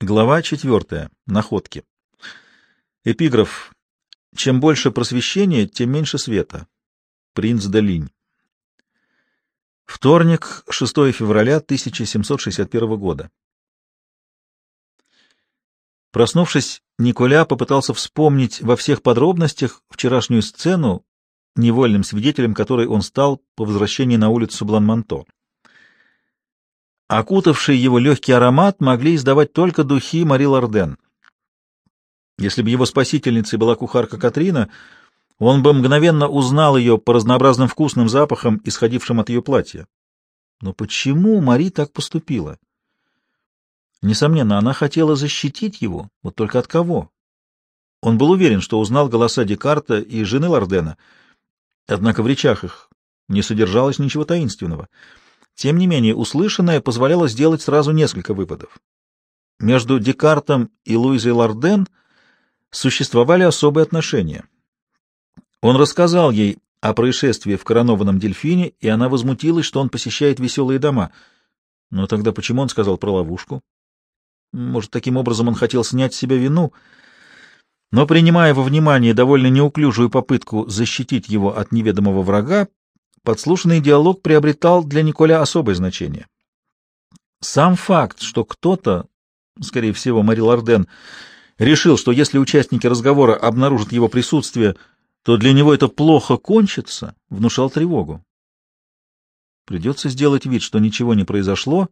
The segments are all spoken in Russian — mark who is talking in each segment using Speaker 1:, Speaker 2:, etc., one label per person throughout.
Speaker 1: Глава четвертая. Находки. Эпиграф. Чем больше просвещения, тем меньше света. Принц Долинь. Вторник, 6 февраля 1761 года. Проснувшись, Николя попытался вспомнить во всех подробностях вчерашнюю сцену, невольным свидетелем которой он стал по возвращении на улицу Бланманто. Окутавший его легкий аромат могли издавать только духи Мари Лорден. Если бы его спасительницей была кухарка Катрина, он бы мгновенно узнал ее по разнообразным вкусным запахам, исходившим от ее платья. Но почему Мари так поступила? Несомненно, она хотела защитить его, вот только от кого? Он был уверен, что узнал голоса Декарта и жены Лордена, однако в речах их не содержалось ничего таинственного — тем не менее, услышанное позволяло сделать сразу несколько выводов. Между Декартом и Луизой Лорден существовали особые отношения. Он рассказал ей о происшествии в коронованном дельфине, и она возмутилась, что он посещает веселые дома. Но тогда почему он сказал про ловушку? Может, таким образом он хотел снять с себя вину? Но, принимая во внимание довольно неуклюжую попытку защитить его от неведомого врага, подслушанный диалог приобретал для Николя особое значение. Сам факт, что кто-то, скорее всего, Мари Лорден, решил, что если участники разговора обнаружат его присутствие, то для него это плохо кончится, внушал тревогу. Придется сделать вид, что ничего не произошло,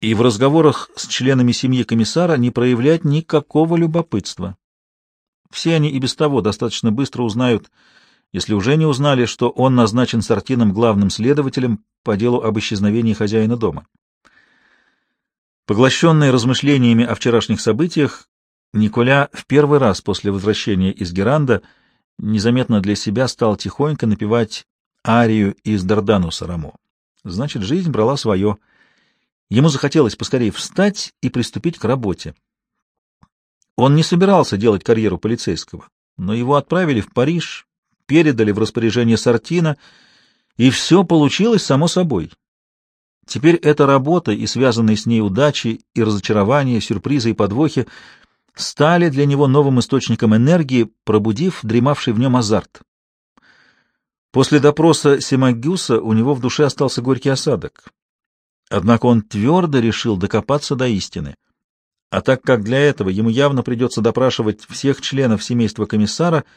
Speaker 1: и в разговорах с членами семьи комиссара не проявлять никакого любопытства. Все они и без того достаточно быстро узнают, если уже не узнали, что он назначен Сартином главным следователем по делу об исчезновении хозяина дома. Поглощенный размышлениями о вчерашних событиях, Николя в первый раз после возвращения из Геранда незаметно для себя стал тихонько напевать арию из Дардануса Рамо. Значит, жизнь брала свое. Ему захотелось поскорее встать и приступить к работе. Он не собирался делать карьеру полицейского, но его отправили в Париж передали в распоряжение Сартина, и все получилось само собой. Теперь эта работа и связанные с ней удачи и разочарования, сюрпризы и подвохи стали для него новым источником энергии, пробудив дремавший в нем азарт. После допроса Симагюса у него в душе остался горький осадок. Однако он твердо решил докопаться до истины. А так как для этого ему явно придется допрашивать всех членов семейства комиссара —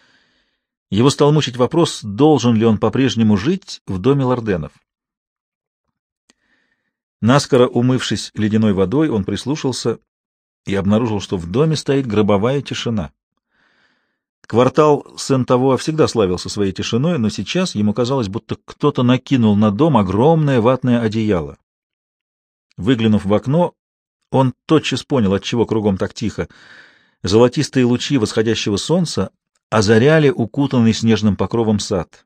Speaker 1: его стал мучить вопрос, должен ли он по-прежнему жить в доме Лорденов. Наскоро умывшись ледяной водой, он прислушался и обнаружил, что в доме стоит гробовая тишина. Квартал Сен-Таво всегда славился своей тишиной, но сейчас ему казалось, будто кто-то накинул на дом огромное ватное одеяло. Выглянув в окно, он тотчас понял, отчего кругом так тихо. Золотистые лучи восходящего солнца озаряли укутанный снежным покровом сад.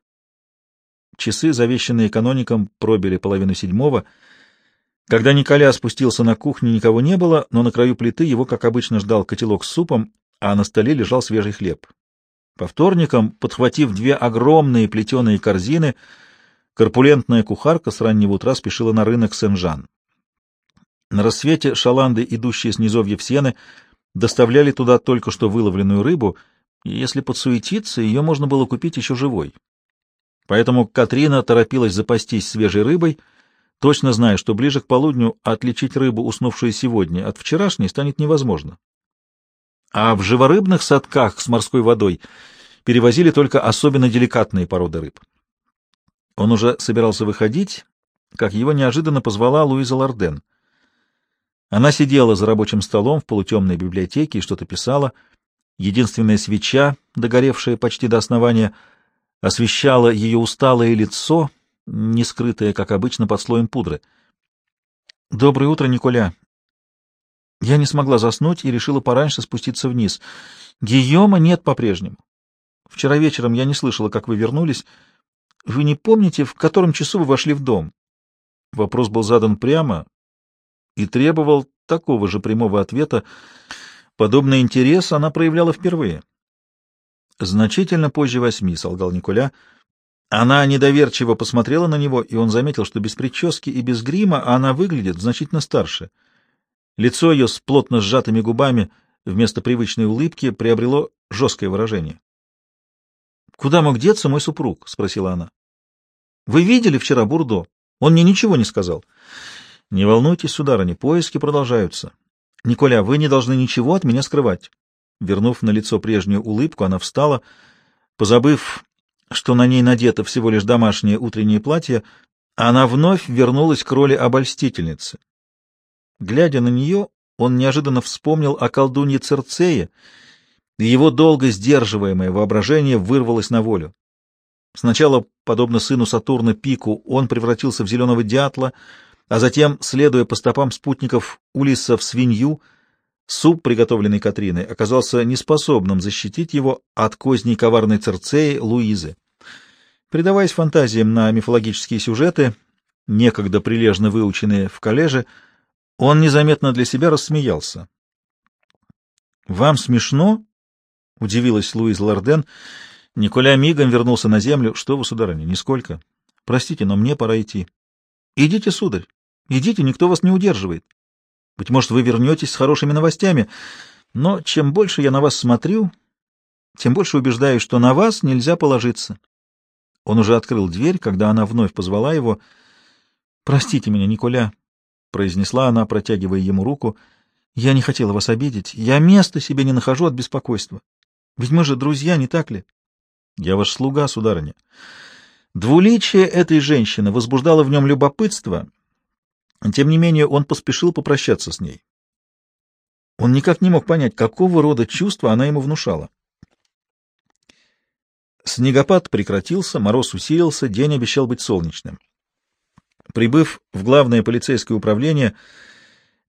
Speaker 1: Часы, завещанные каноником, пробили половину седьмого. Когда Николя спустился на кухню, никого не было, но на краю плиты его, как обычно, ждал котелок с супом, а на столе лежал свежий хлеб. По вторникам, подхватив две огромные плетеные корзины, корпулентная кухарка с раннего утра спешила на рынок Сен-Жан. На рассвете шаланды, идущие с низовья в сены, доставляли туда только что выловленную рыбу — и если подсуетиться, ее можно было купить еще живой. Поэтому Катрина торопилась запастись свежей рыбой, точно зная, что ближе к полудню отличить рыбу, уснувшую сегодня, от вчерашней станет невозможно. А в живорыбных садках с морской водой перевозили только особенно деликатные породы рыб. Он уже собирался выходить, как его неожиданно позвала Луиза Лорден. Она сидела за рабочим столом в полутемной библиотеке и что-то писала — Единственная свеча, догоревшая почти до основания, освещала ее усталое лицо, не скрытое, как обычно, под слоем пудры. «Доброе утро, Николя!» Я не смогла заснуть и решила пораньше спуститься вниз. Гийома нет по-прежнему. Вчера вечером я не слышала, как вы вернулись. Вы не помните, в котором часу вы вошли в дом? Вопрос был задан прямо и требовал такого же прямого ответа. Подобный интерес она проявляла впервые. Значительно позже восьми, — солгал Николя. Она недоверчиво посмотрела на него, и он заметил, что без прически и без грима она выглядит значительно старше. Лицо ее с плотно сжатыми губами вместо привычной улыбки приобрело жесткое выражение. — Куда мог деться мой супруг? — спросила она. — Вы видели вчера Бурдо? Он мне ничего не сказал. — Не волнуйтесь, сударыня, поиски продолжаются. Николя, вы не должны ничего от меня скрывать. Вернув на лицо прежнюю улыбку, она встала, позабыв, что на ней надето всего лишь домашнее утреннее платье, она вновь вернулась к роли обольстительницы. Глядя на нее, он неожиданно вспомнил о колдунье Церцее, и его долго сдерживаемое воображение вырвалось на волю. Сначала, подобно сыну Сатурна Пику, он превратился в зеленого дятла, а затем, следуя по стопам спутников Улиса в свинью, суп, приготовленный Катриной, оказался неспособным защитить его от козней коварной Церцеи Луизы. Предаваясь фантазиям на мифологические сюжеты, некогда прилежно выученные в коллеже, он незаметно для себя рассмеялся. «Вам смешно?» — удивилась Луиза Лорден. Николя мигом вернулся на землю. «Что вы, сударыня, нисколько. Простите, но мне пора идти». «Идите, сударь, идите, никто вас не удерживает. Быть может, вы вернетесь с хорошими новостями, но чем больше я на вас смотрю, тем больше убеждаюсь, что на вас нельзя положиться». Он уже открыл дверь, когда она вновь позвала его. «Простите меня, Николя», — произнесла она, протягивая ему руку. «Я не хотела вас обидеть. Я места себе не нахожу от беспокойства. Ведь мы же друзья, не так ли? Я ваш слуга, сударыня. Двуличие этой женщины возбуждало в нем любопытство. Тем не менее, он поспешил попрощаться с ней. Он никак не мог понять, какого рода чувства она ему внушала. Снегопад прекратился, мороз усилился, день обещал быть солнечным. Прибыв в главное полицейское управление,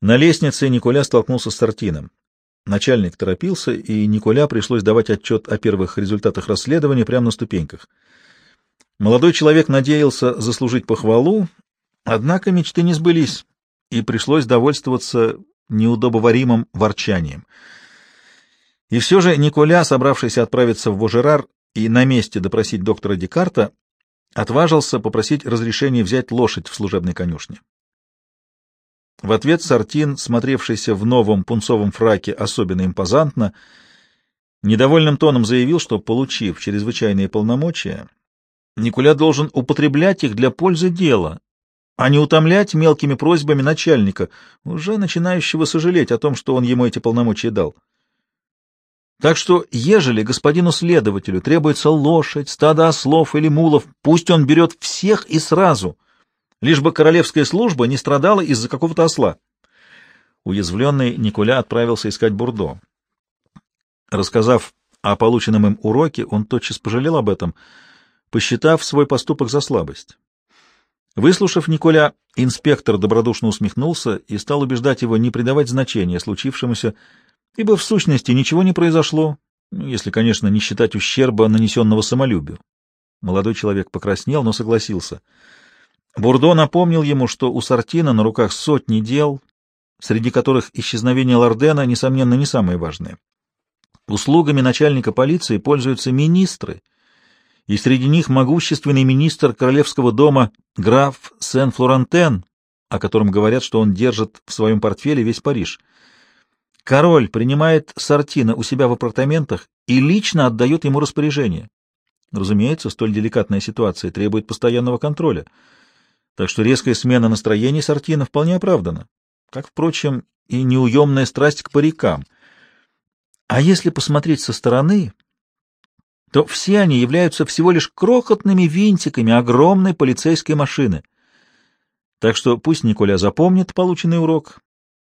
Speaker 1: на лестнице Николя столкнулся с Сартином. Начальник торопился, и Николя пришлось давать отчет о первых результатах расследования прямо на ступеньках. Молодой человек надеялся заслужить похвалу, однако мечты не сбылись, и пришлось довольствоваться неудобоваримым ворчанием. И все же Николя, собравшийся отправиться в Вожерар и на месте допросить доктора Декарта, отважился попросить разрешения взять лошадь в служебной конюшне. В ответ Сартин, смотревшийся в новом пунцовом фраке особенно импозантно, недовольным тоном заявил, что, получив чрезвычайные полномочия, Никуля должен употреблять их для пользы дела, а не утомлять мелкими просьбами начальника, уже начинающего сожалеть о том, что он ему эти полномочия дал. Так что, ежели господину следователю требуется лошадь, стадо ослов или мулов, пусть он берет всех и сразу — лишь бы королевская служба не страдала из-за какого-то осла. Уязвленный Николя отправился искать Бурдо. Рассказав о полученном им уроке, он тотчас пожалел об этом, посчитав свой поступок за слабость. Выслушав Николя, инспектор добродушно усмехнулся и стал убеждать его не придавать значения случившемуся, ибо в сущности ничего не произошло, если, конечно, не считать ущерба, нанесенного самолюбию. Молодой человек покраснел, но согласился — Бурдо напомнил ему, что у Сартина на руках сотни дел, среди которых исчезновение Лордена, несомненно, не самое важное. Услугами начальника полиции пользуются министры, и среди них могущественный министр королевского дома граф Сен-Флорантен, о котором говорят, что он держит в своем портфеле весь Париж. Король принимает Сартина у себя в апартаментах и лично отдает ему распоряжение. Разумеется, столь деликатная ситуация требует постоянного контроля — так что резкая смена настроений Сартина вполне оправдана, как, впрочем, и неуемная страсть к парикам. А если посмотреть со стороны, то все они являются всего лишь крохотными винтиками огромной полицейской машины. Так что пусть Николя запомнит полученный урок,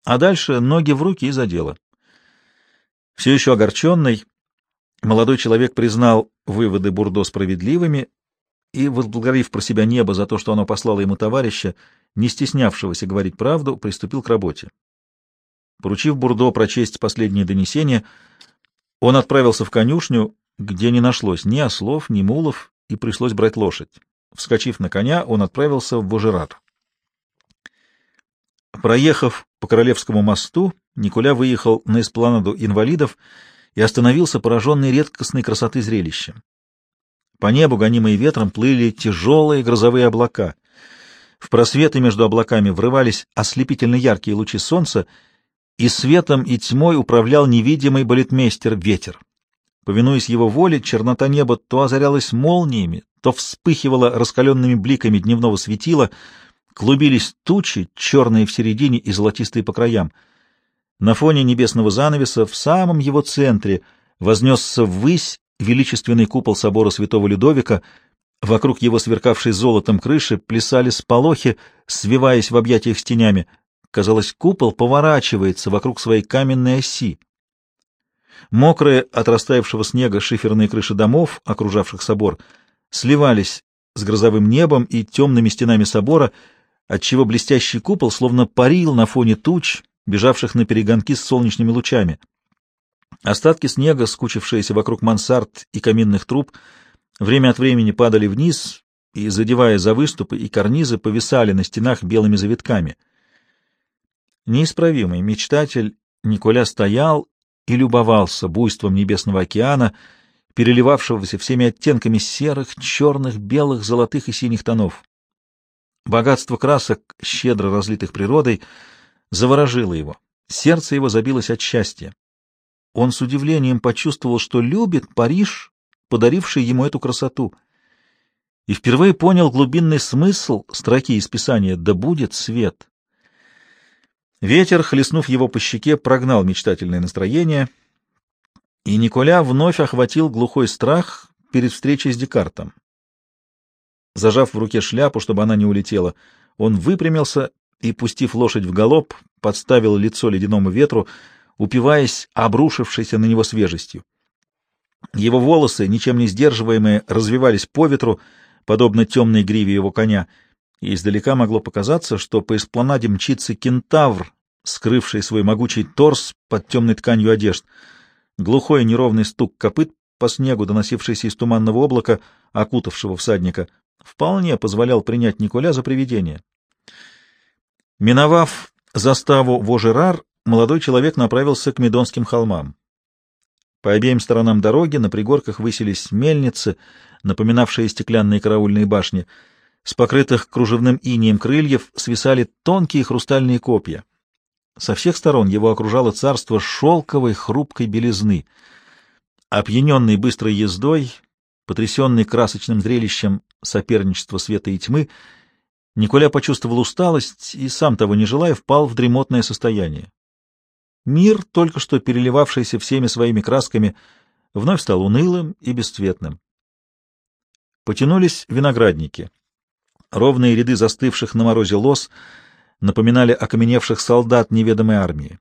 Speaker 1: а дальше ноги в руки и за дело. Все еще огорченный, молодой человек признал выводы Бурдо справедливыми и, возблагодарив про себя небо за то, что оно послало ему товарища, не стеснявшегося говорить правду, приступил к работе. Поручив Бурдо прочесть последние донесения, он отправился в конюшню, где не нашлось ни ослов, ни мулов, и пришлось брать лошадь. Вскочив на коня, он отправился в Вожерат. Проехав по Королевскому мосту, Николя выехал на эспланаду инвалидов и остановился пораженный редкостной красоты зрелища. По небу, гонимые ветром, плыли тяжелые грозовые облака. В просветы между облаками врывались ослепительно яркие лучи солнца, и светом и тьмой управлял невидимый балетмейстер ветер. Повинуясь его воле, чернота неба то озарялась молниями, то вспыхивала раскаленными бликами дневного светила, клубились тучи, черные в середине и золотистые по краям. На фоне небесного занавеса в самом его центре вознесся ввысь величественный купол собора святого Людовика, вокруг его сверкавшей золотом крыши плясали сполохи, свиваясь в объятиях с тенями. Казалось, купол поворачивается вокруг своей каменной оси. Мокрые от растаявшего снега шиферные крыши домов, окружавших собор, сливались с грозовым небом и темными стенами собора, отчего блестящий купол словно парил на фоне туч, бежавших на перегонки с солнечными лучами. Остатки снега, скучившиеся вокруг мансард и каминных труб, время от времени падали вниз и, задевая за выступы и карнизы, повисали на стенах белыми завитками. Неисправимый мечтатель Николя стоял и любовался буйством небесного океана, переливавшегося всеми оттенками серых, черных, белых, золотых и синих тонов. Богатство красок, щедро разлитых природой, заворожило его. Сердце его забилось от счастья. Он с удивлением почувствовал, что любит Париж, подаривший ему эту красоту, и впервые понял глубинный смысл строки из Писания «Да будет свет». Ветер, хлестнув его по щеке, прогнал мечтательное настроение, и Николя вновь охватил глухой страх перед встречей с Декартом. Зажав в руке шляпу, чтобы она не улетела, он выпрямился и, пустив лошадь в галоп, подставил лицо ледяному ветру, упиваясь обрушившейся на него свежестью. Его волосы, ничем не сдерживаемые, развивались по ветру, подобно темной гриве его коня — и издалека могло показаться, что по эспланаде мчится кентавр, скрывший свой могучий торс под темной тканью одежд. Глухой неровный стук копыт по снегу, доносившийся из туманного облака, окутавшего всадника, вполне позволял принять Николя за привидение. Миновав заставу Вожерар, молодой человек направился к Медонским холмам. По обеим сторонам дороги на пригорках высились мельницы, напоминавшие стеклянные караульные башни — с покрытых кружевным инием крыльев свисали тонкие хрустальные копья. Со всех сторон его окружало царство шелковой хрупкой белизны. Опьяненный быстрой ездой, потрясенный красочным зрелищем соперничества света и тьмы, Николя почувствовал усталость и, сам того не желая, впал в дремотное состояние. Мир, только что переливавшийся всеми своими красками, вновь стал унылым и бесцветным. Потянулись виноградники. Ровные ряды застывших на морозе лос напоминали окаменевших солдат неведомой армии.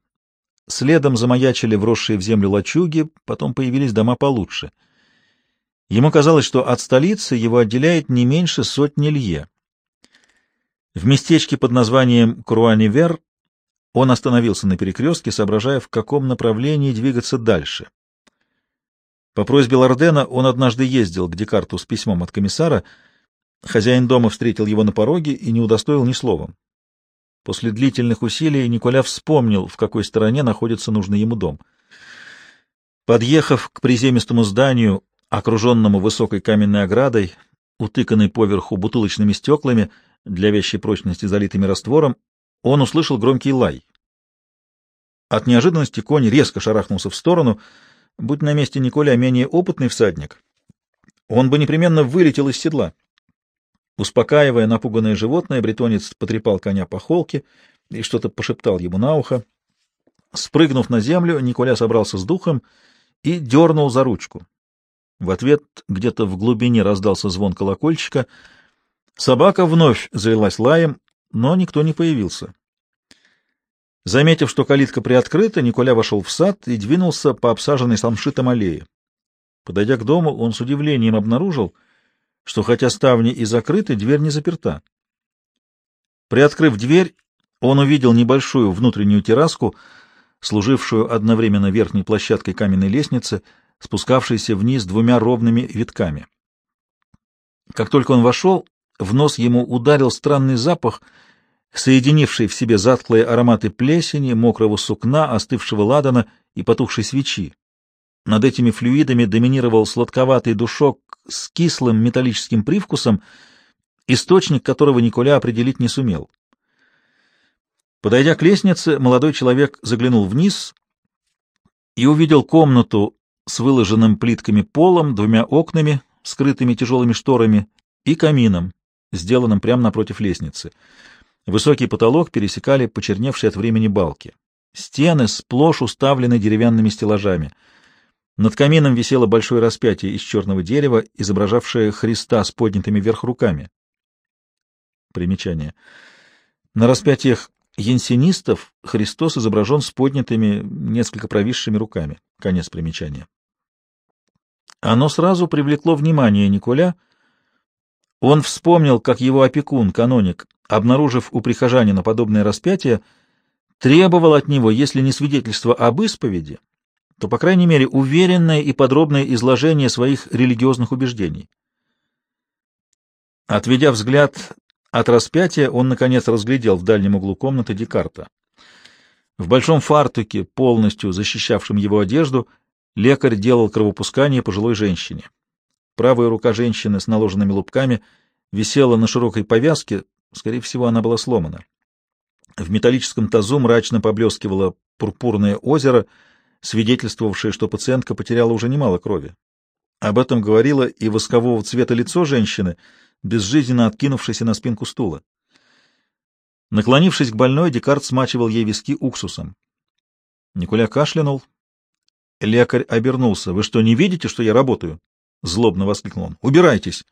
Speaker 1: Следом замаячили вросшие в землю лачуги, потом появились дома получше. Ему казалось, что от столицы его отделяет не меньше сотни лье. В местечке под названием Круанивер он остановился на перекрестке, соображая, в каком направлении двигаться дальше. По просьбе Лордена он однажды ездил к Декарту с письмом от комиссара — Хозяин дома встретил его на пороге и не удостоил ни словом. После длительных усилий Николя вспомнил, в какой стороне находится нужный ему дом. Подъехав к приземистому зданию, окруженному высокой каменной оградой, утыканной поверху бутылочными стеклами, для вещей прочности залитыми раствором, он услышал громкий лай. От неожиданности конь резко шарахнулся в сторону. Будь на месте Николя менее опытный всадник, он бы непременно вылетел из седла. Успокаивая напуганное животное, бретонец потрепал коня по холке и что-то пошептал ему на ухо. Спрыгнув на землю, Николя собрался с духом и дернул за ручку. В ответ где-то в глубине раздался звон колокольчика. Собака вновь залилась лаем, но никто не появился. Заметив, что калитка приоткрыта, Николя вошел в сад и двинулся по обсаженной самшитом аллее. Подойдя к дому, он с удивлением обнаружил — что хотя ставни и закрыты, дверь не заперта. Приоткрыв дверь, он увидел небольшую внутреннюю терраску, служившую одновременно верхней площадкой каменной лестницы, спускавшейся вниз двумя ровными витками. Как только он вошел, в нос ему ударил странный запах, соединивший в себе затклые ароматы плесени, мокрого сукна, остывшего ладана и потухшей свечи. Над этими флюидами доминировал сладковатый душок с кислым металлическим привкусом, источник которого Николя определить не сумел. Подойдя к лестнице, молодой человек заглянул вниз и увидел комнату с выложенным плитками полом, двумя окнами, скрытыми тяжелыми шторами, и камином, сделанным прямо напротив лестницы. Высокий потолок пересекали почерневшие от времени балки. Стены сплошь уставлены деревянными стеллажами. Над камином висело большое распятие из черного дерева, изображавшее Христа с поднятыми вверх руками. Примечание. На распятиях янсенистов Христос изображен с поднятыми, несколько провисшими руками. Конец примечания. Оно сразу привлекло внимание Николя. Он вспомнил, как его опекун, каноник, обнаружив у прихожанина подобное распятие, требовал от него, если не свидетельство об исповеди, то, по крайней мере, уверенное и подробное изложение своих религиозных убеждений. Отведя взгляд от распятия, он, наконец, разглядел в дальнем углу комнаты Декарта. В большом фартуке, полностью защищавшем его одежду, лекарь делал кровопускание пожилой женщине. Правая рука женщины с наложенными лупками висела на широкой повязке, скорее всего, она была сломана. В металлическом тазу мрачно поблескивало пурпурное озеро, свидетельствовавшее, что пациентка потеряла уже немало крови. Об этом говорило и воскового цвета лицо женщины, безжизненно откинувшейся на спинку стула. Наклонившись к больной, Декарт смачивал ей виски уксусом. Николя кашлянул. Лекарь обернулся. — Вы что, не видите, что я работаю? — злобно воскликнул он. — Убирайтесь!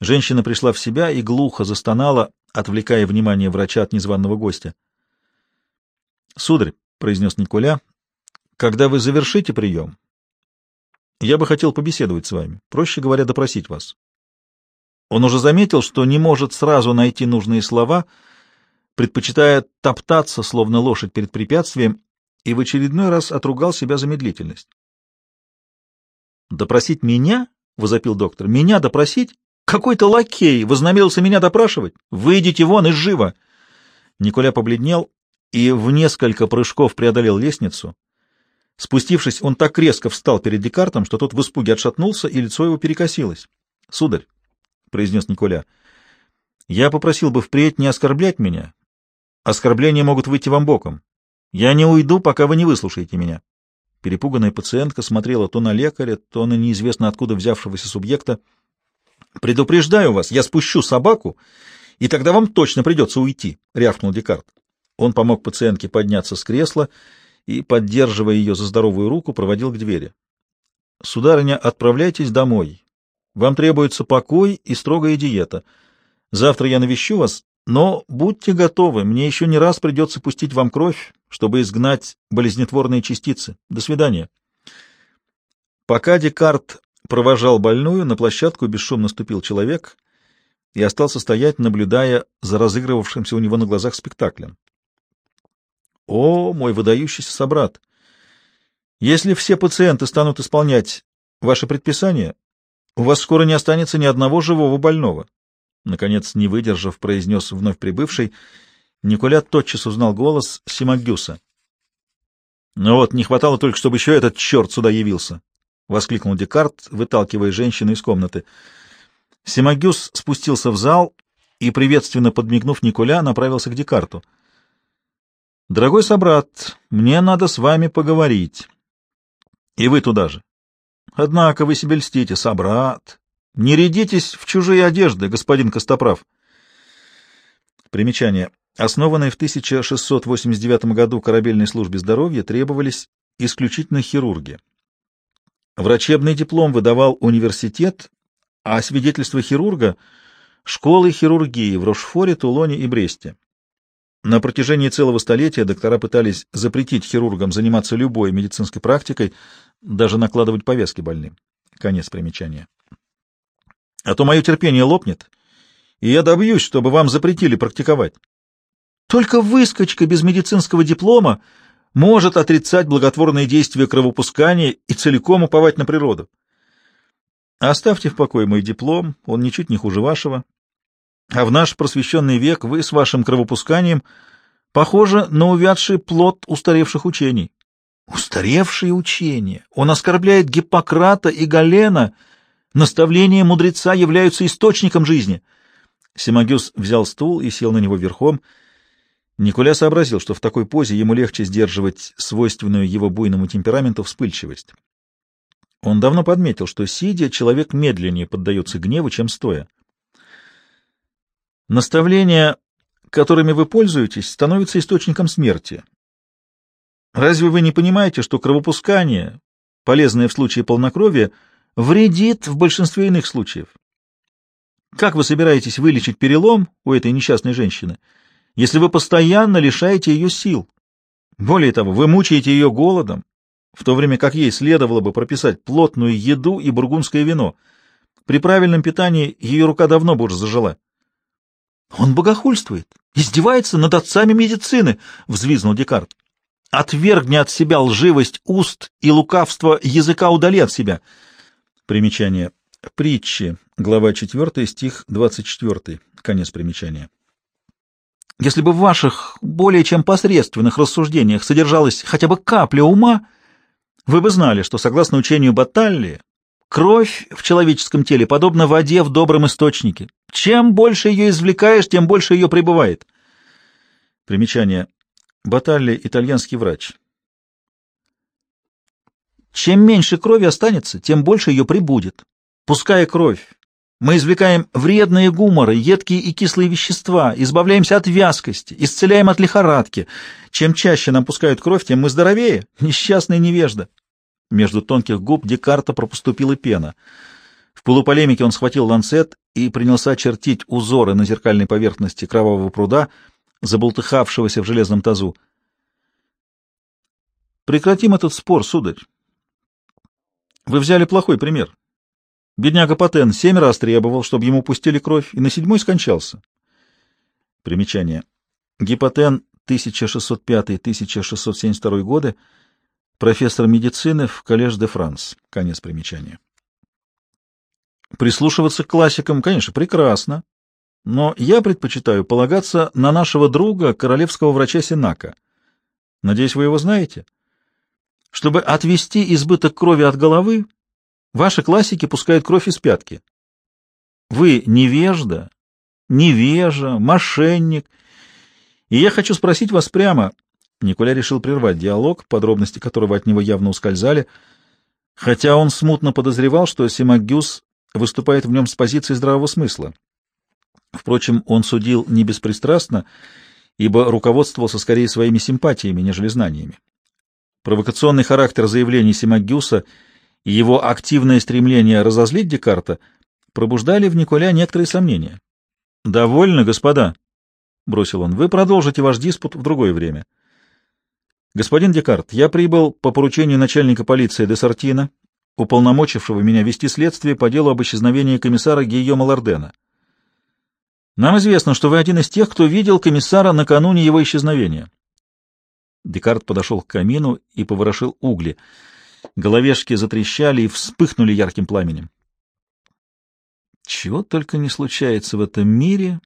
Speaker 1: Женщина пришла в себя и глухо застонала, отвлекая внимание врача от незваного гостя. — Сударь, — произнес Николя, — когда вы завершите прием, я бы хотел побеседовать с вами, проще говоря, допросить вас. Он уже заметил, что не может сразу найти нужные слова, предпочитая топтаться, словно лошадь перед препятствием, и в очередной раз отругал себя за медлительность. «Допросить меня?» — возопил доктор. «Меня допросить? Какой-то лакей вознамерился меня допрашивать? Выйдите вон и живо!» Николя побледнел и в несколько прыжков преодолел лестницу. Спустившись, он так резко встал перед Декартом, что тот в испуге отшатнулся, и лицо его перекосилось. — Сударь, — произнес Николя, — я попросил бы впредь не оскорблять меня. Оскорбления могут выйти вам боком. Я не уйду, пока вы не выслушаете меня. Перепуганная пациентка смотрела то на лекаря, то на неизвестно откуда взявшегося субъекта. «Предупреждаю вас, я спущу собаку, и тогда вам точно придется уйти», — рявкнул Декарт. Он помог пациентке подняться с кресла и, поддерживая ее за здоровую руку, проводил к двери. «Сударыня, отправляйтесь домой. Вам требуется покой и строгая диета. Завтра я навещу вас, но будьте готовы, мне еще не раз придется пустить вам кровь, чтобы изгнать болезнетворные частицы. До свидания». Пока Декарт провожал больную, на площадку бесшумно ступил человек и остался стоять, наблюдая за разыгрывавшимся у него на глазах спектаклем. «О, мой выдающийся собрат! Если все пациенты станут исполнять ваши предписания, у вас скоро не останется ни одного живого больного». Наконец, не выдержав, произнес вновь прибывший, Николя тотчас узнал голос Симагюса. «Ну вот, не хватало только, чтобы еще этот черт сюда явился!» — воскликнул Декарт, выталкивая женщину из комнаты. Симагюс спустился в зал и, приветственно подмигнув Николя, направился к Декарту. «Дорогой собрат, мне надо с вами поговорить. И вы туда же. Однако вы себе льстите, собрат. Не рядитесь в чужие одежды, господин Костоправ». Примечание. Основанной в 1689 году корабельной службе здоровья требовались исключительно хирурги. Врачебный диплом выдавал университет, а свидетельство хирурга — школы хирургии в Рошфоре, Тулоне и Бресте. На протяжении целого столетия доктора пытались запретить хирургам заниматься любой медицинской практикой, даже накладывать повязки больным. Конец примечания. А то мое терпение лопнет, и я добьюсь, чтобы вам запретили практиковать. Только выскочка без медицинского диплома может отрицать благотворные действия кровопускания и целиком уповать на природу. Оставьте в покое мой диплом, он ничуть не хуже вашего. А в наш просвещенный век вы с вашим кровопусканием похожи на увядший плод устаревших учений. Устаревшие учения! Он оскорбляет Гиппократа и Галена. Наставления мудреца являются источником жизни. Симагюс взял стул и сел на него верхом — Николя сообразил, что в такой позе ему легче сдерживать свойственную его буйному темпераменту вспыльчивость. Он давно подметил, что сидя, человек медленнее поддается гневу, чем стоя. Наставления, которыми вы пользуетесь, становятся источником смерти. Разве вы не понимаете, что кровопускание, полезное в случае полнокровия, вредит в большинстве иных случаев? Как вы собираетесь вылечить перелом у этой несчастной женщины, если вы постоянно лишаете ее сил? Более того, вы мучаете ее голодом, в то время как ей следовало бы прописать плотную еду и бургундское вино. При правильном питании ее рука давно бы уже зажила. — Он богохульствует, издевается над отцами медицины, — взвизнул Декарт. — Отвергни от себя лживость уст и лукавство языка удали от себя. Примечание. Притчи, глава 4, стих 24, конец примечания. Если бы в ваших более чем посредственных рассуждениях содержалась хотя бы капля ума, вы бы знали, что, согласно учению Баталли, кровь в человеческом теле подобна воде в добром источнике. Чем больше ее извлекаешь, тем больше ее прибывает. Примечание. Баталли — итальянский врач. Чем меньше крови останется, тем больше ее прибудет. Пуская кровь, мы извлекаем вредные гуморы, едкие и кислые вещества, избавляемся от вязкости, исцеляем от лихорадки. Чем чаще нам пускают кровь, тем мы здоровее, несчастный невежда. Между тонких губ Декарта пропуступила пена. В полуполемике он схватил ланцет и принялся чертить узоры на зеркальной поверхности кровавого пруда, забултыхавшегося в железном тазу. «Прекратим этот спор, сударь. Вы взяли плохой пример. Бедняга Патен семь раз требовал, чтобы ему пустили кровь, и на седьмой скончался. Примечание. Гипотен 1605-1672 годы, профессор медицины в Коллеж де Франс. Конец примечания. Прислушиваться к классикам, конечно, прекрасно, но я предпочитаю полагаться на нашего друга, королевского врача Синака. Надеюсь, вы его знаете? Чтобы отвести избыток крови от головы, Ваши классики пускают кровь из пятки. Вы невежда, невежа, мошенник. И я хочу спросить вас прямо. Николя решил прервать диалог, подробности которого от него явно ускользали, хотя он смутно подозревал, что Симагюс выступает в нем с позиции здравого смысла. Впрочем, он судил не беспристрастно, ибо руководствовался скорее своими симпатиями, нежели знаниями. Провокационный характер заявлений Симагюса — и его активное стремление разозлить Декарта пробуждали в Николя некоторые сомнения. «Довольно, господа», — бросил он, — «вы продолжите ваш диспут в другое время». «Господин Декарт, я прибыл по поручению начальника полиции де Сартина, уполномочившего меня вести следствие по делу об исчезновении комиссара Гийома Лордена. Нам известно, что вы один из тех, кто видел комиссара накануне его исчезновения». Декарт подошел к камину и поворошил угли — Головешки затрещали и вспыхнули ярким пламенем. «Чего только не случается в этом мире,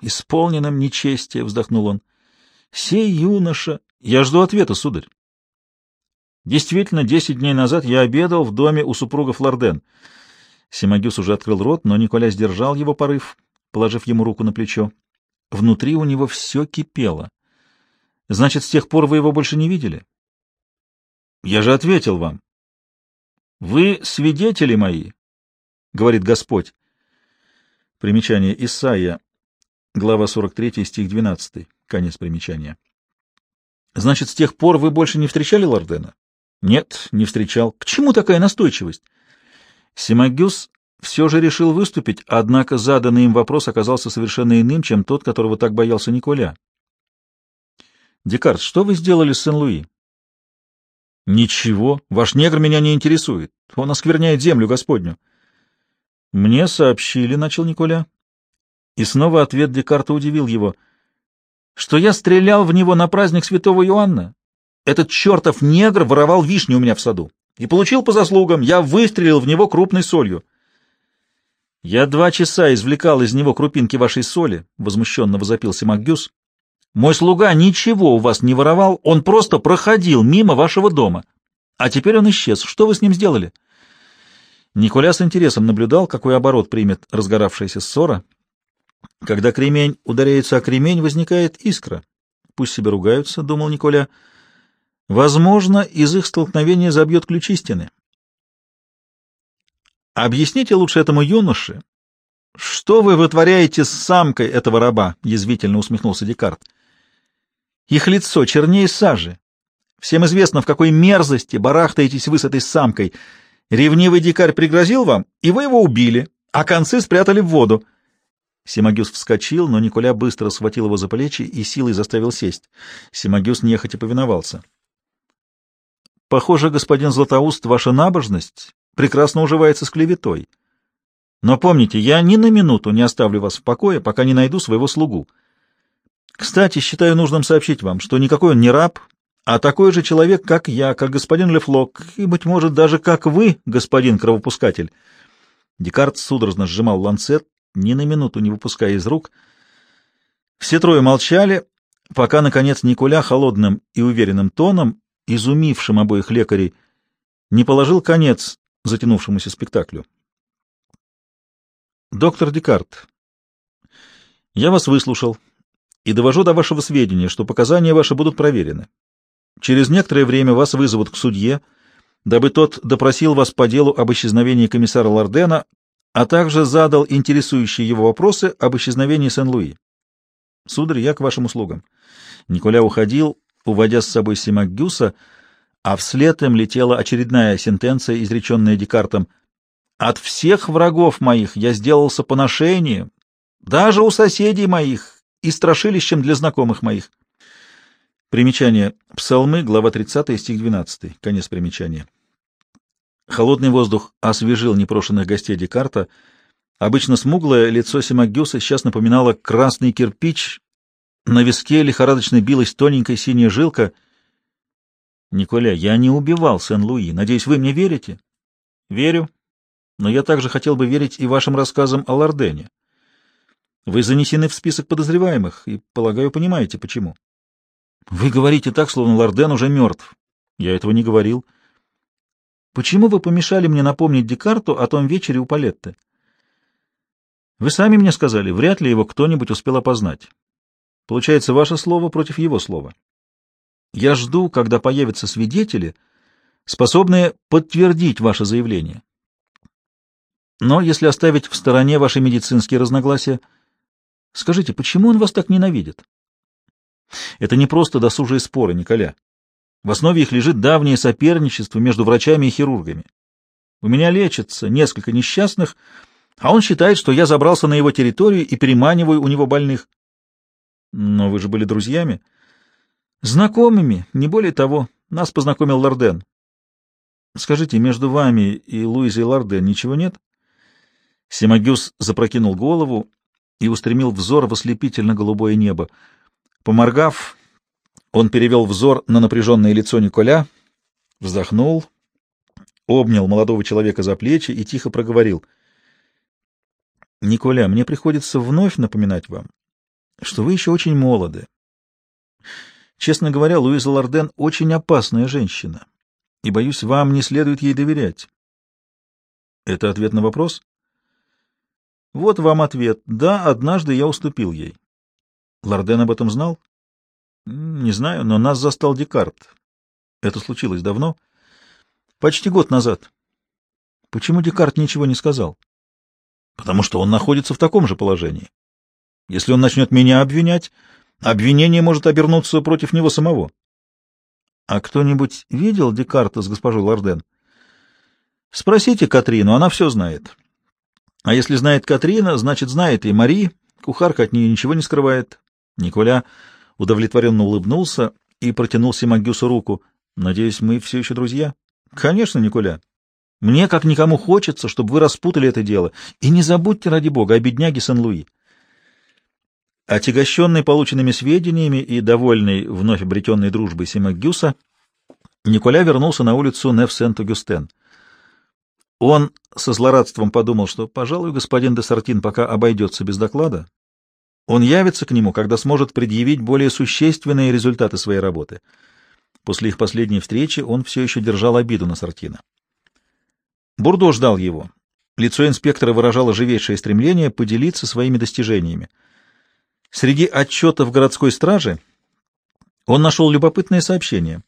Speaker 1: исполненном нечестие!» — вздохнул он. «Сей юноша...» «Я жду ответа, сударь». Действительно, десять дней назад я обедал в доме у супруга Флорден. Симагюс уже открыл рот, но Николя сдержал его порыв, положив ему руку на плечо. Внутри у него все кипело. Значит, с тех пор вы его больше не видели? Я же ответил вам. Вы свидетели мои, говорит Господь. Примечание Исаия, глава 43, стих 12, конец примечания. Значит, с тех пор вы больше не встречали Лордена? Нет, не встречал. К чему такая настойчивость? Симагюс все же решил выступить, однако заданный им вопрос оказался совершенно иным, чем тот, которого так боялся Николя. Декарт, что вы сделали с Сен-Луи? Ничего, ваш негр меня не интересует. Он оскверняет землю Господню. Мне сообщили, — начал Николя. И снова ответ Декарта удивил его. Что я стрелял в него на праздник святого Иоанна? Этот чертов негр воровал вишни у меня в саду. И получил по заслугам. Я выстрелил в него крупной солью. Я два часа извлекал из него крупинки вашей соли, — возмущенно возопился Макгюс. Мой слуга ничего у вас не воровал, он просто проходил мимо вашего дома. А теперь он исчез. Что вы с ним сделали?» Николя с интересом наблюдал, какой оборот примет разгоравшаяся ссора. Когда кремень ударяется о кремень, возникает искра. Пусть себе ругаются, — думал Николя. Возможно, из их столкновения забьет ключ истины. Объясните лучше этому юноше, что вы вытворяете с самкой этого раба, — язвительно усмехнулся Декарт. Их лицо чернее сажи. Всем известно, в какой мерзости барахтаетесь вы с этой самкой. Ревнивый дикарь пригрозил вам, и вы его убили, а концы спрятали в воду. Симагюс вскочил, но Николя быстро схватил его за плечи и силой заставил сесть. Симагюс нехотя повиновался. — Похоже, господин Златоуст, ваша набожность прекрасно уживается с клеветой. Но помните, я ни на минуту не оставлю вас в покое, пока не найду своего слугу. Кстати, считаю нужным сообщить вам, что никакой он не раб, а такой же человек, как я, как господин Лефлок, и, быть может, даже как вы, господин кровопускатель. Декарт судорожно сжимал ланцет, ни на минуту не выпуская из рук. Все трое молчали, пока, наконец, Николя холодным и уверенным тоном, изумившим обоих лекарей, не положил конец затянувшемуся спектаклю. «Доктор Декарт, я вас выслушал и довожу до вашего сведения, что показания ваши будут проверены. Через некоторое время вас вызовут к судье, дабы тот допросил вас по делу об исчезновении комиссара Лордена, а также задал интересующие его вопросы об исчезновении Сен-Луи. Сударь, я к вашим услугам. Николя уходил, уводя с собой Симагюса, а вслед им летела очередная сентенция, изреченная Декартом. «От всех врагов моих я сделался поношением, даже у соседей моих, и страшилищем для знакомых моих. Примечание. Псалмы, глава 30, стих 12. Конец примечания. Холодный воздух освежил непрошенных гостей Декарта. Обычно смуглое лицо Симагюса сейчас напоминало красный кирпич. На виске лихорадочно билась тоненькая синяя жилка. «Николя, я не убивал Сен-Луи. Надеюсь, вы мне верите?» «Верю. Но я также хотел бы верить и вашим рассказам о Лордене. Вы занесены в список подозреваемых, и, полагаю, понимаете, почему. Вы говорите так, словно Лорден уже мертв. Я этого не говорил. Почему вы помешали мне напомнить Декарту о том вечере у Палетты? Вы сами мне сказали, вряд ли его кто-нибудь успел опознать. Получается, ваше слово против его слова. Я жду, когда появятся свидетели, способные подтвердить ваше заявление. Но если оставить в стороне ваши медицинские разногласия, Скажите, почему он вас так ненавидит? Это не просто досужие споры, Николя. В основе их лежит давнее соперничество между врачами и хирургами. У меня лечится несколько несчастных, а он считает, что я забрался на его территорию и переманиваю у него больных. Но вы же были друзьями. Знакомыми, не более того. Нас познакомил Лорден. Скажите, между вами и Луизой Лорден ничего нет? Симагюс запрокинул голову и устремил взор в ослепительно-голубое небо. Поморгав, он перевел взор на напряженное лицо Николя, вздохнул, обнял молодого человека за плечи и тихо проговорил. — Николя, мне приходится вновь напоминать вам, что вы еще очень молоды. Честно говоря, Луиза Лорден очень опасная женщина, и, боюсь, вам не следует ей доверять. — Это ответ на вопрос? Вот вам ответ. Да, однажды я уступил ей. Лорден об этом знал? Не знаю, но нас застал Декарт. Это случилось давно? Почти год назад. Почему Декарт ничего не сказал? Потому что он находится в таком же положении. Если он начнет меня обвинять, обвинение может обернуться против него самого. А кто-нибудь видел Декарта с госпожой Лорден? Спросите Катрину, она все знает. А если знает Катрина, значит, знает и Мари. Кухарка от нее ничего не скрывает. Николя удовлетворенно улыбнулся и протянул Симагюсу руку. Надеюсь, мы все еще друзья? Конечно, Николя. Мне, как никому, хочется, чтобы вы распутали это дело. И не забудьте, ради бога, о бедняге Сен-Луи. Отягощенный полученными сведениями и довольный вновь обретенной дружбой Симагюса, Николя вернулся на улицу Неф-Сент-Агюстен. Он со злорадством подумал, что, пожалуй, господин де Сартин пока обойдется без доклада. Он явится к нему, когда сможет предъявить более существенные результаты своей работы. После их последней встречи он все еще держал обиду на Сартина. Бурдо ждал его. Лицо инспектора выражало живейшее стремление поделиться своими достижениями. Среди отчетов городской стражи Он нашел любопытное сообщение.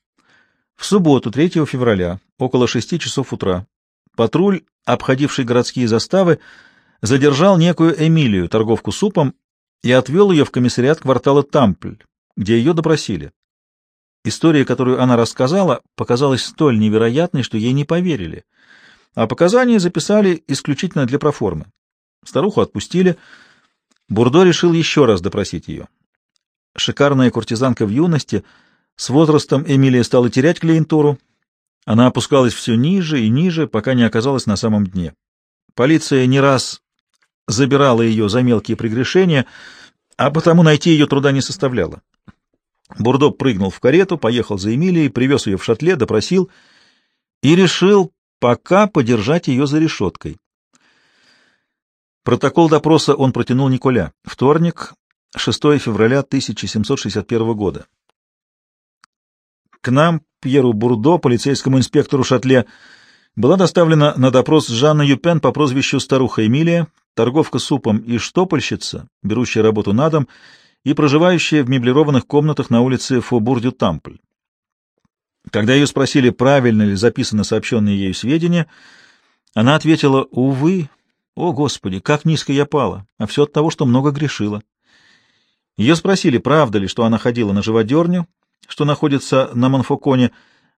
Speaker 1: В субботу, 3 февраля, около 6 часов утра, патруль, обходивший городские заставы, задержал некую Эмилию, торговку супом, и отвел ее в комиссариат квартала Тампль, где ее допросили. История, которую она рассказала, показалась столь невероятной, что ей не поверили, а показания записали исключительно для проформы. Старуху отпустили. Бурдо решил еще раз допросить ее. Шикарная куртизанка в юности — с возрастом Эмилия стала терять клиентуру. Она опускалась все ниже и ниже, пока не оказалась на самом дне. Полиция не раз забирала ее за мелкие прегрешения, а потому найти ее труда не составляло. Бурдо прыгнул в карету, поехал за Эмилией, привез ее в шатле, допросил и решил пока подержать ее за решеткой. Протокол допроса он протянул Николя. Вторник, 6 февраля 1761 года. К нам, Пьеру Бурдо, полицейскому инспектору Шатле, была доставлена на допрос Жанна Юпен по прозвищу Старуха Эмилия, торговка супом и штопольщица, берущая работу на дом и проживающая в меблированных комнатах на улице Фобур-дю-Тампль. Когда ее спросили, правильно ли записаны сообщенные ею сведения, она ответила «Увы, о, Господи, как низко я пала, а все от того, что много грешила». Ее спросили, правда ли, что она ходила на живодерню, что находится на Монфоконе,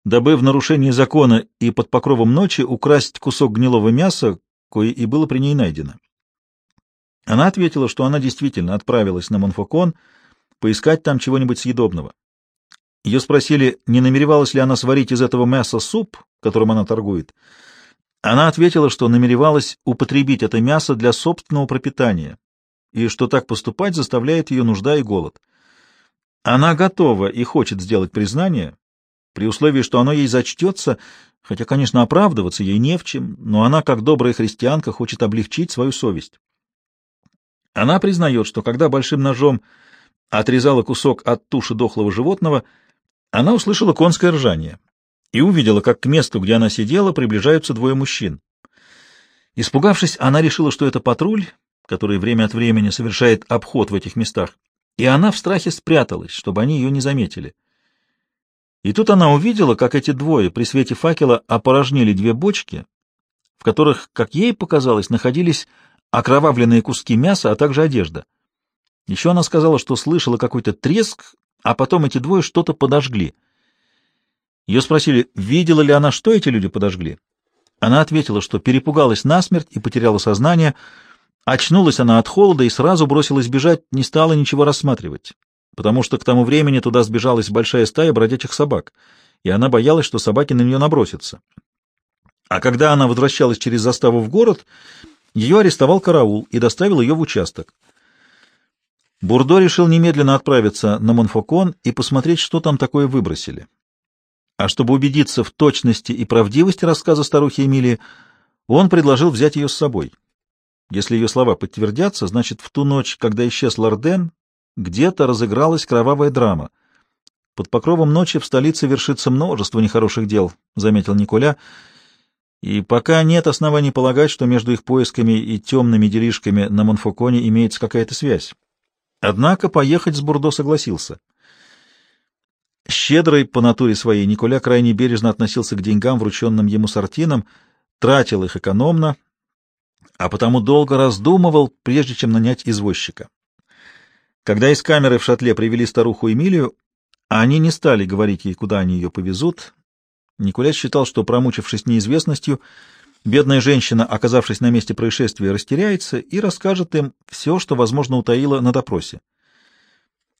Speaker 1: дабы в нарушении закона и под покровом ночи украсть кусок гнилого мяса, кое и было при ней найдено. Она ответила, что она действительно отправилась на Монфокон поискать там чего-нибудь съедобного. Ее спросили, не намеревалась ли она сварить из этого мяса суп, которым она торгует. Она ответила, что намеревалась употребить это мясо для собственного пропитания, и что так поступать заставляет ее нужда и голод. Она готова и хочет сделать признание, при условии, что оно ей зачтется, хотя, конечно, оправдываться ей не в чем, но она, как добрая христианка, хочет облегчить свою совесть. Она признает, что когда большим ножом отрезала кусок от туши дохлого животного, она услышала конское ржание и увидела, как к месту, где она сидела, приближаются двое мужчин. Испугавшись, она решила, что это патруль, который время от времени совершает обход в этих местах, и она в страхе спряталась, чтобы они ее не заметили. И тут она увидела, как эти двое при свете факела опорожнили две бочки, в которых, как ей показалось, находились окровавленные куски мяса, а также одежда. Еще она сказала, что слышала какой-то треск, а потом эти двое что-то подожгли. Ее спросили, видела ли она, что эти люди подожгли. Она ответила, что перепугалась насмерть и потеряла сознание, Очнулась она от холода и сразу бросилась бежать, не стала ничего рассматривать, потому что к тому времени туда сбежалась большая стая бродячих собак, и она боялась, что собаки на нее набросятся. А когда она возвращалась через заставу в город, ее арестовал караул и доставил ее в участок. Бурдо решил немедленно отправиться на Монфокон и посмотреть, что там такое выбросили. А чтобы убедиться в точности и правдивости рассказа старухи Эмилии, он предложил взять ее с собой. Если ее слова подтвердятся, значит, в ту ночь, когда исчез Лорден, где-то разыгралась кровавая драма. Под покровом ночи в столице вершится множество нехороших дел, — заметил Николя, и пока нет оснований полагать, что между их поисками и темными делишками на Монфоконе имеется какая-то связь. Однако поехать с Бурдо согласился. Щедрый по натуре своей, Николя крайне бережно относился к деньгам, врученным ему сортином, тратил их экономно, а потому долго раздумывал, прежде чем нанять извозчика. Когда из камеры в шатле привели старуху Эмилию, они не стали говорить ей, куда они ее повезут. Николяс считал, что, промучившись неизвестностью, бедная женщина, оказавшись на месте происшествия, растеряется и расскажет им все, что, возможно, утаила на допросе.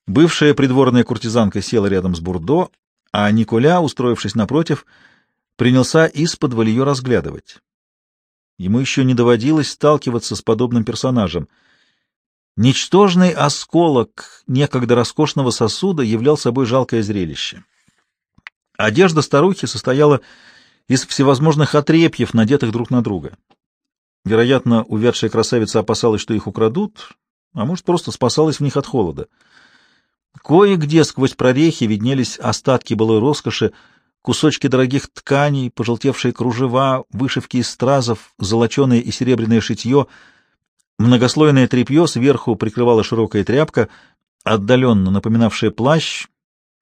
Speaker 1: Бывшая придворная куртизанка села рядом с Бурдо, а Николя, устроившись напротив, принялся из-под ее разглядывать. Ему еще не доводилось сталкиваться с подобным персонажем. Ничтожный осколок некогда роскошного сосуда являл собой жалкое зрелище. Одежда старухи состояла из всевозможных отрепьев, надетых друг на друга. Вероятно, увядшая красавица опасалась, что их украдут, а может, просто спасалась в них от холода. Кое-где сквозь прорехи виднелись остатки былой роскоши, кусочки дорогих тканей, пожелтевшие кружева, вышивки из стразов, золоченое и серебряное шитье, многослойное тряпье сверху прикрывала широкая тряпка, отдаленно напоминавшая плащ,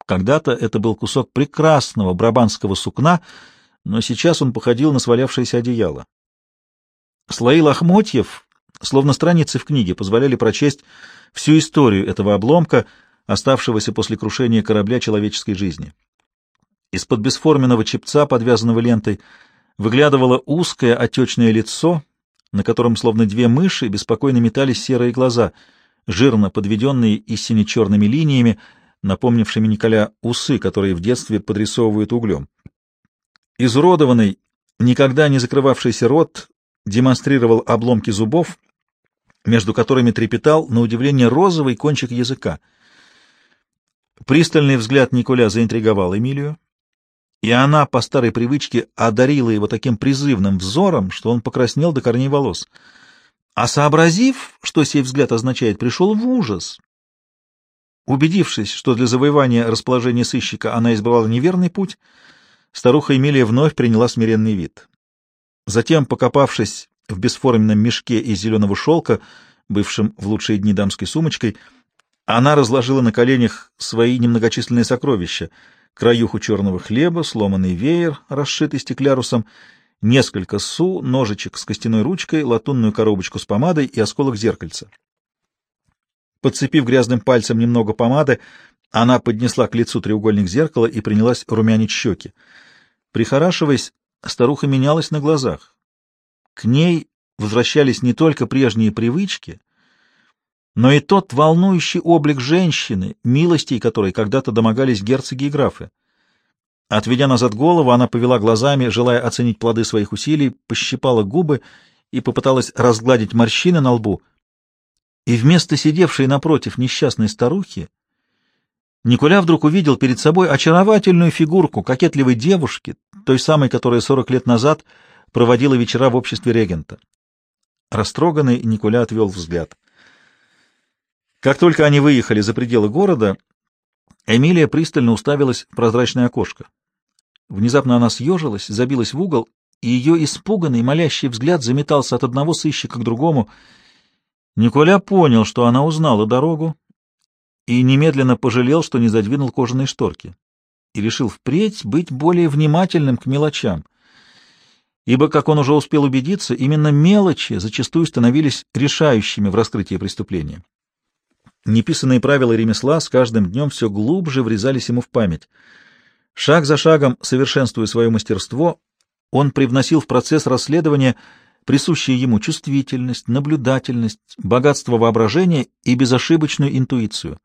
Speaker 1: Когда-то это был кусок прекрасного брабанского сукна, но сейчас он походил на свалявшееся одеяло. Слои лохмотьев, словно страницы в книге, позволяли прочесть всю историю этого обломка, оставшегося после крушения корабля человеческой жизни. Из-под бесформенного чепца, подвязанного лентой, выглядывало узкое отечное лицо, на котором словно две мыши беспокойно метались серые глаза, жирно подведенные и сине-черными линиями, напомнившими Николя усы, которые в детстве подрисовывают углем. Изуродованный, никогда не закрывавшийся рот демонстрировал обломки зубов, между которыми трепетал, на удивление, розовый кончик языка. Пристальный взгляд Николя заинтриговал Эмилию, и она по старой привычке одарила его таким призывным взором, что он покраснел до корней волос. А сообразив, что сей взгляд означает, пришел в ужас. Убедившись, что для завоевания расположения сыщика она избрала неверный путь, старуха Эмилия вновь приняла смиренный вид. Затем, покопавшись в бесформенном мешке из зеленого шелка, бывшем в лучшие дни дамской сумочкой, она разложила на коленях свои немногочисленные сокровища — краюху черного хлеба, сломанный веер, расшитый стеклярусом, несколько су, ножичек с костяной ручкой, латунную коробочку с помадой и осколок зеркальца. Подцепив грязным пальцем немного помады, она поднесла к лицу треугольник зеркала и принялась румянить щеки. Прихорашиваясь, старуха менялась на глазах. К ней возвращались не только прежние привычки — но и тот волнующий облик женщины, милостей которой когда-то домогались герцоги и графы. Отведя назад голову, она повела глазами, желая оценить плоды своих усилий, пощипала губы и попыталась разгладить морщины на лбу. И вместо сидевшей напротив несчастной старухи Николя вдруг увидел перед собой очаровательную фигурку кокетливой девушки, той самой, которая сорок лет назад проводила вечера в обществе регента. Растроганный Николя отвел взгляд. Как только они выехали за пределы города, Эмилия пристально уставилась в прозрачное окошко. Внезапно она съежилась, забилась в угол, и ее испуганный, молящий взгляд заметался от одного сыщика к другому. Николя понял, что она узнала дорогу, и немедленно пожалел, что не задвинул кожаные шторки, и решил впредь быть более внимательным к мелочам. Ибо, как он уже успел убедиться, именно мелочи зачастую становились решающими в раскрытии преступления. Неписанные правила ремесла с каждым днем все глубже врезались ему в память. Шаг за шагом, совершенствуя свое мастерство, он привносил в процесс расследования присущие ему чувствительность, наблюдательность, богатство воображения и безошибочную интуицию.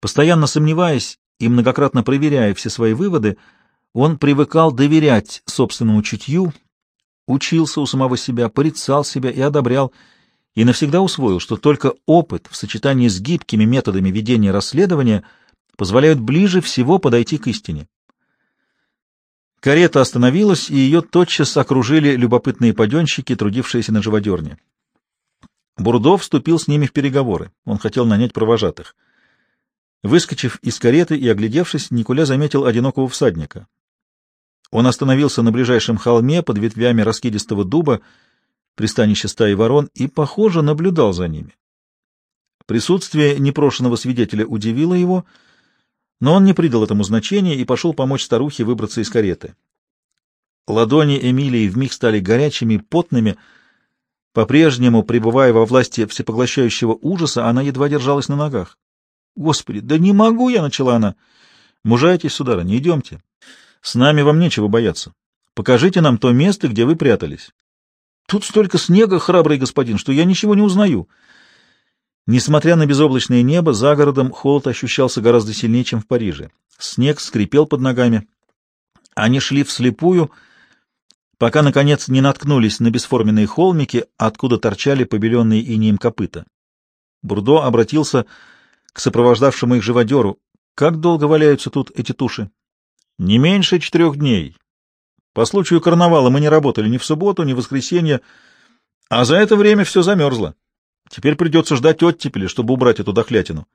Speaker 1: Постоянно сомневаясь и многократно проверяя все свои выводы, он привыкал доверять собственному чутью, учился у самого себя, порицал себя и одобрял, и навсегда усвоил, что только опыт в сочетании с гибкими методами ведения расследования позволяют ближе всего подойти к истине. Карета остановилась, и ее тотчас окружили любопытные паденщики, трудившиеся на живодерне. Бурдов вступил с ними в переговоры. Он хотел нанять провожатых. Выскочив из кареты и оглядевшись, Николя заметил одинокого всадника. Он остановился на ближайшем холме под ветвями раскидистого дуба, пристанище стаи ворон, и, похоже, наблюдал за ними. Присутствие непрошенного свидетеля удивило его, но он не придал этому значения и пошел помочь старухе выбраться из кареты. Ладони Эмилии вмиг стали горячими и потными. По-прежнему, пребывая во власти всепоглощающего ужаса, она едва держалась на ногах. — Господи, да не могу я! — начала она. — Мужайтесь, сударыня, идемте. С нами вам нечего бояться. Покажите нам то место, где вы прятались. Тут столько снега, храбрый господин, что я ничего не узнаю. Несмотря на безоблачное небо, за городом холод ощущался гораздо сильнее, чем в Париже. Снег скрипел под ногами. Они шли вслепую, пока, наконец, не наткнулись на бесформенные холмики, откуда торчали побеленные инеем копыта. Бурдо обратился к сопровождавшему их живодеру. — Как долго валяются тут эти туши? — Не меньше четырех дней. По случаю карнавала мы не работали ни в субботу, ни в воскресенье, а за это время все замерзло. Теперь придется ждать оттепели, чтобы убрать эту дохлятину.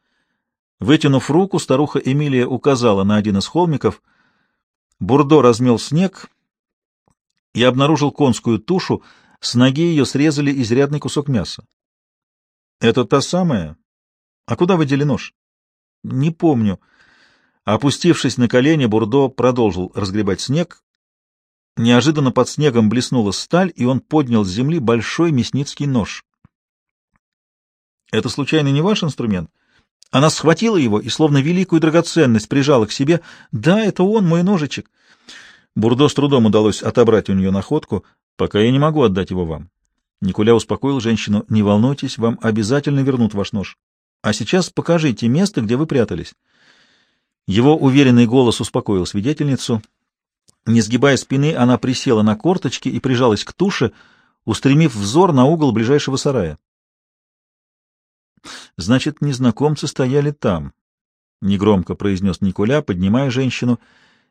Speaker 1: Вытянув руку, старуха Эмилия указала на один из холмиков. Бурдо размел снег и обнаружил конскую тушу, с ноги ее срезали изрядный кусок мяса. — Это та самая? А куда вы дели нож? — Не помню. Опустившись на колени, Бурдо продолжил разгребать снег. Неожиданно под снегом блеснула сталь, и он поднял с земли большой мясницкий нож. — Это, случайно, не ваш инструмент? Она схватила его и, словно великую драгоценность, прижала к себе. — Да, это он, мой ножичек. Бурдо с трудом удалось отобрать у нее находку, пока я не могу отдать его вам. Николя успокоил женщину. — Не волнуйтесь, вам обязательно вернут ваш нож. А сейчас покажите место, где вы прятались. Его уверенный голос успокоил свидетельницу. Не сгибая спины, она присела на корточки и прижалась к туше, устремив взор на угол ближайшего сарая. Значит, незнакомцы стояли там, — негромко произнес Николя, поднимая женщину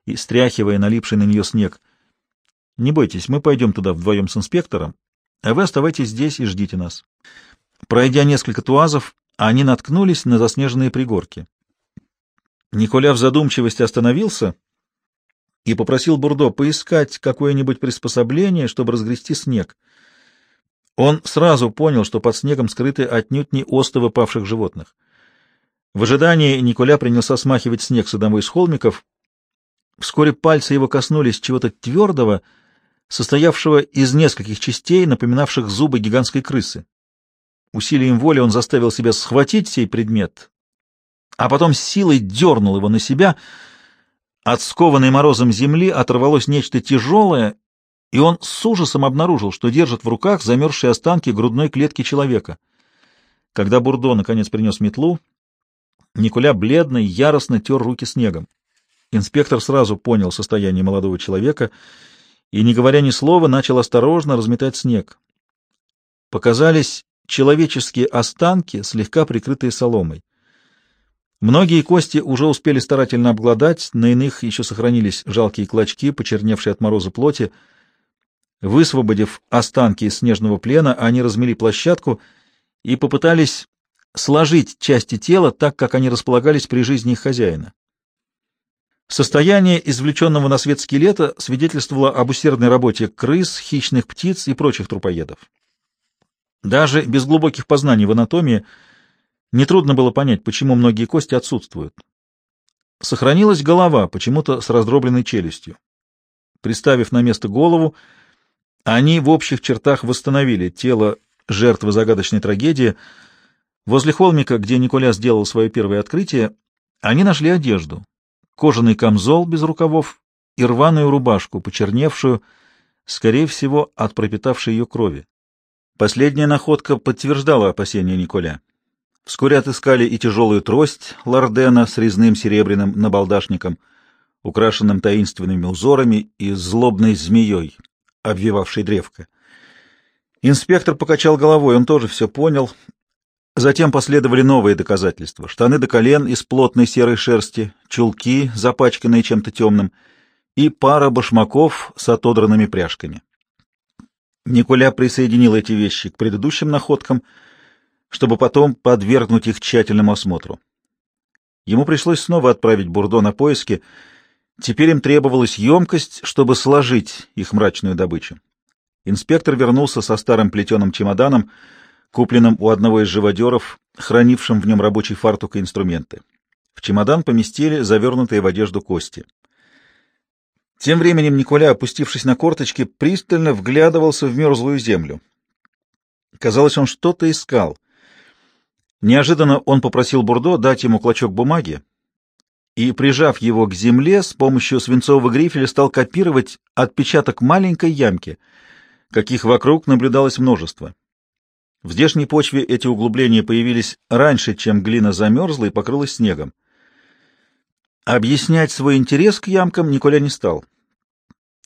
Speaker 1: и стряхивая налипший на нее снег. — Не бойтесь, мы пойдем туда вдвоем с инспектором, а вы оставайтесь здесь и ждите нас. Пройдя несколько туазов, они наткнулись на заснеженные пригорки. Николя в задумчивости остановился и попросил Бурдо поискать какое-нибудь приспособление, чтобы разгрести снег. Он сразу понял, что под снегом скрыты отнюдь не остовы павших животных. В ожидании Николя принялся смахивать снег с одного из холмиков. Вскоре пальцы его коснулись чего-то твердого, состоявшего из нескольких частей, напоминавших зубы гигантской крысы. Усилием воли он заставил себя схватить сей предмет, а потом силой дернул его на себя. От скованной морозом земли оторвалось нечто тяжелое, и он с ужасом обнаружил, что держит в руках замерзшие останки грудной клетки человека. Когда Бурдо наконец принес метлу, Николя бледно и яростно тер руки снегом. Инспектор сразу понял состояние молодого человека и, не говоря ни слова, начал осторожно разметать снег. Показались человеческие останки, слегка прикрытые соломой. Многие кости уже успели старательно обглодать, на иных еще сохранились жалкие клочки, почерневшие от мороза плоти. Высвободив останки из снежного плена, они размели площадку и попытались сложить части тела так, как они располагались при жизни их хозяина. Состояние извлеченного на свет скелета свидетельствовало об усердной работе крыс, хищных птиц и прочих трупоедов. Даже без глубоких познаний в анатомии – Нетрудно было понять, почему многие кости отсутствуют. Сохранилась голова, почему-то с раздробленной челюстью. Приставив на место голову, они в общих чертах восстановили тело жертвы загадочной трагедии. Возле холмика, где Николя сделал свое первое открытие, они нашли одежду, кожаный камзол без рукавов и рваную рубашку, почерневшую, скорее всего, от пропитавшей ее крови. Последняя находка подтверждала опасения Николя. Вскоре отыскали и тяжелую трость Лордена с резным серебряным набалдашником, украшенным таинственными узорами и злобной змеей, обвивавшей древко. Инспектор покачал головой, он тоже все понял. Затем последовали новые доказательства. Штаны до колен из плотной серой шерсти, чулки, запачканные чем-то темным, и пара башмаков с отодранными пряжками. Николя присоединил эти вещи к предыдущим находкам — чтобы потом подвергнуть их тщательному осмотру. Ему пришлось снова отправить Бурдо на поиски. Теперь им требовалась емкость, чтобы сложить их мрачную добычу. Инспектор вернулся со старым плетеным чемоданом, купленным у одного из живодеров, хранившим в нем рабочий фартук и инструменты. В чемодан поместили завернутые в одежду кости. Тем временем Николя, опустившись на корточки, пристально вглядывался в мерзлую землю. Казалось, он что-то искал. Неожиданно он попросил Бурдо дать ему клочок бумаги и, прижав его к земле, с помощью свинцового грифеля стал копировать отпечаток маленькой ямки, каких вокруг наблюдалось множество. В здешней почве эти углубления появились раньше, чем глина замерзла и покрылась снегом. Объяснять свой интерес к ямкам Николя не стал.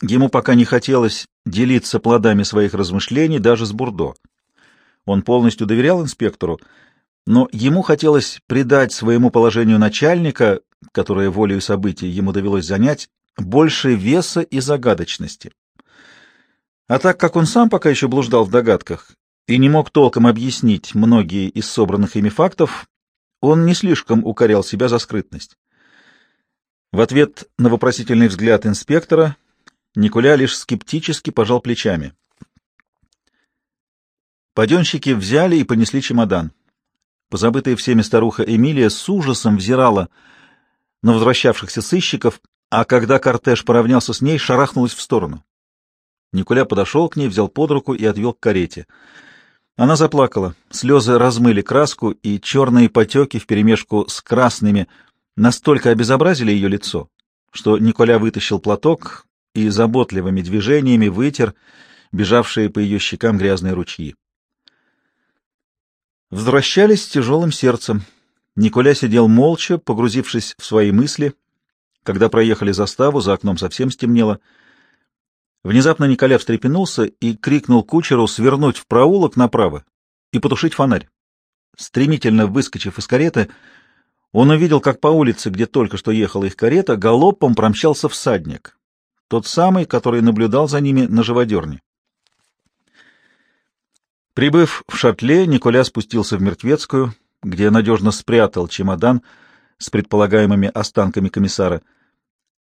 Speaker 1: Ему пока не хотелось делиться плодами своих размышлений даже с Бурдо. Он полностью доверял инспектору, но ему хотелось придать своему положению начальника, которое волею событий ему довелось занять, больше веса и загадочности. А так как он сам пока еще блуждал в догадках и не мог толком объяснить многие из собранных ими фактов, он не слишком укорял себя за скрытность. В ответ на вопросительный взгляд инспектора Николя лишь скептически пожал плечами. Паденщики взяли и понесли чемодан. Позабытая всеми старуха Эмилия с ужасом взирала на возвращавшихся сыщиков, а когда кортеж поравнялся с ней, шарахнулась в сторону. Николя подошел к ней, взял под руку и отвел к карете. Она заплакала, слезы размыли краску, и черные потеки вперемешку с красными настолько обезобразили ее лицо, что Николя вытащил платок и заботливыми движениями вытер бежавшие по ее щекам грязные ручьи. Возвращались с тяжелым сердцем. Николя сидел молча, погрузившись в свои мысли. Когда проехали заставу, за окном совсем стемнело. Внезапно Николя встрепенулся и крикнул кучеру свернуть в проулок направо и потушить фонарь. Стремительно выскочив из кареты, он увидел, как по улице, где только что ехала их карета, галопом промчался всадник, тот самый, который наблюдал за ними на живодерне. Прибыв в шатле, Николя спустился в Мертвецкую, где надежно спрятал чемодан с предполагаемыми останками комиссара.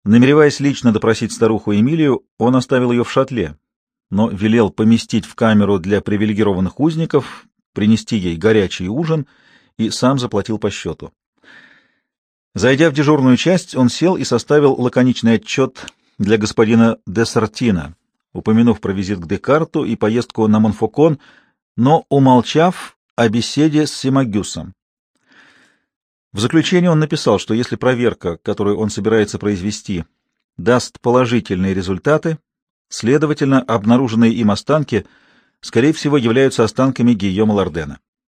Speaker 1: Намереваясь лично допросить старуху Эмилию, он оставил ее в шатле, но велел поместить в камеру для привилегированных узников, принести ей горячий ужин и сам заплатил по счету. Зайдя в дежурную часть, он сел и составил лаконичный отчет для господина Десартина, упомянув про визит к Декарту и поездку на Монфокон, но умолчав о беседе с Симагюсом. В заключение он написал, что если проверка, которую он собирается произвести, даст положительные результаты, следовательно, обнаруженные им останки, скорее всего, являются останками Гийома Лордена.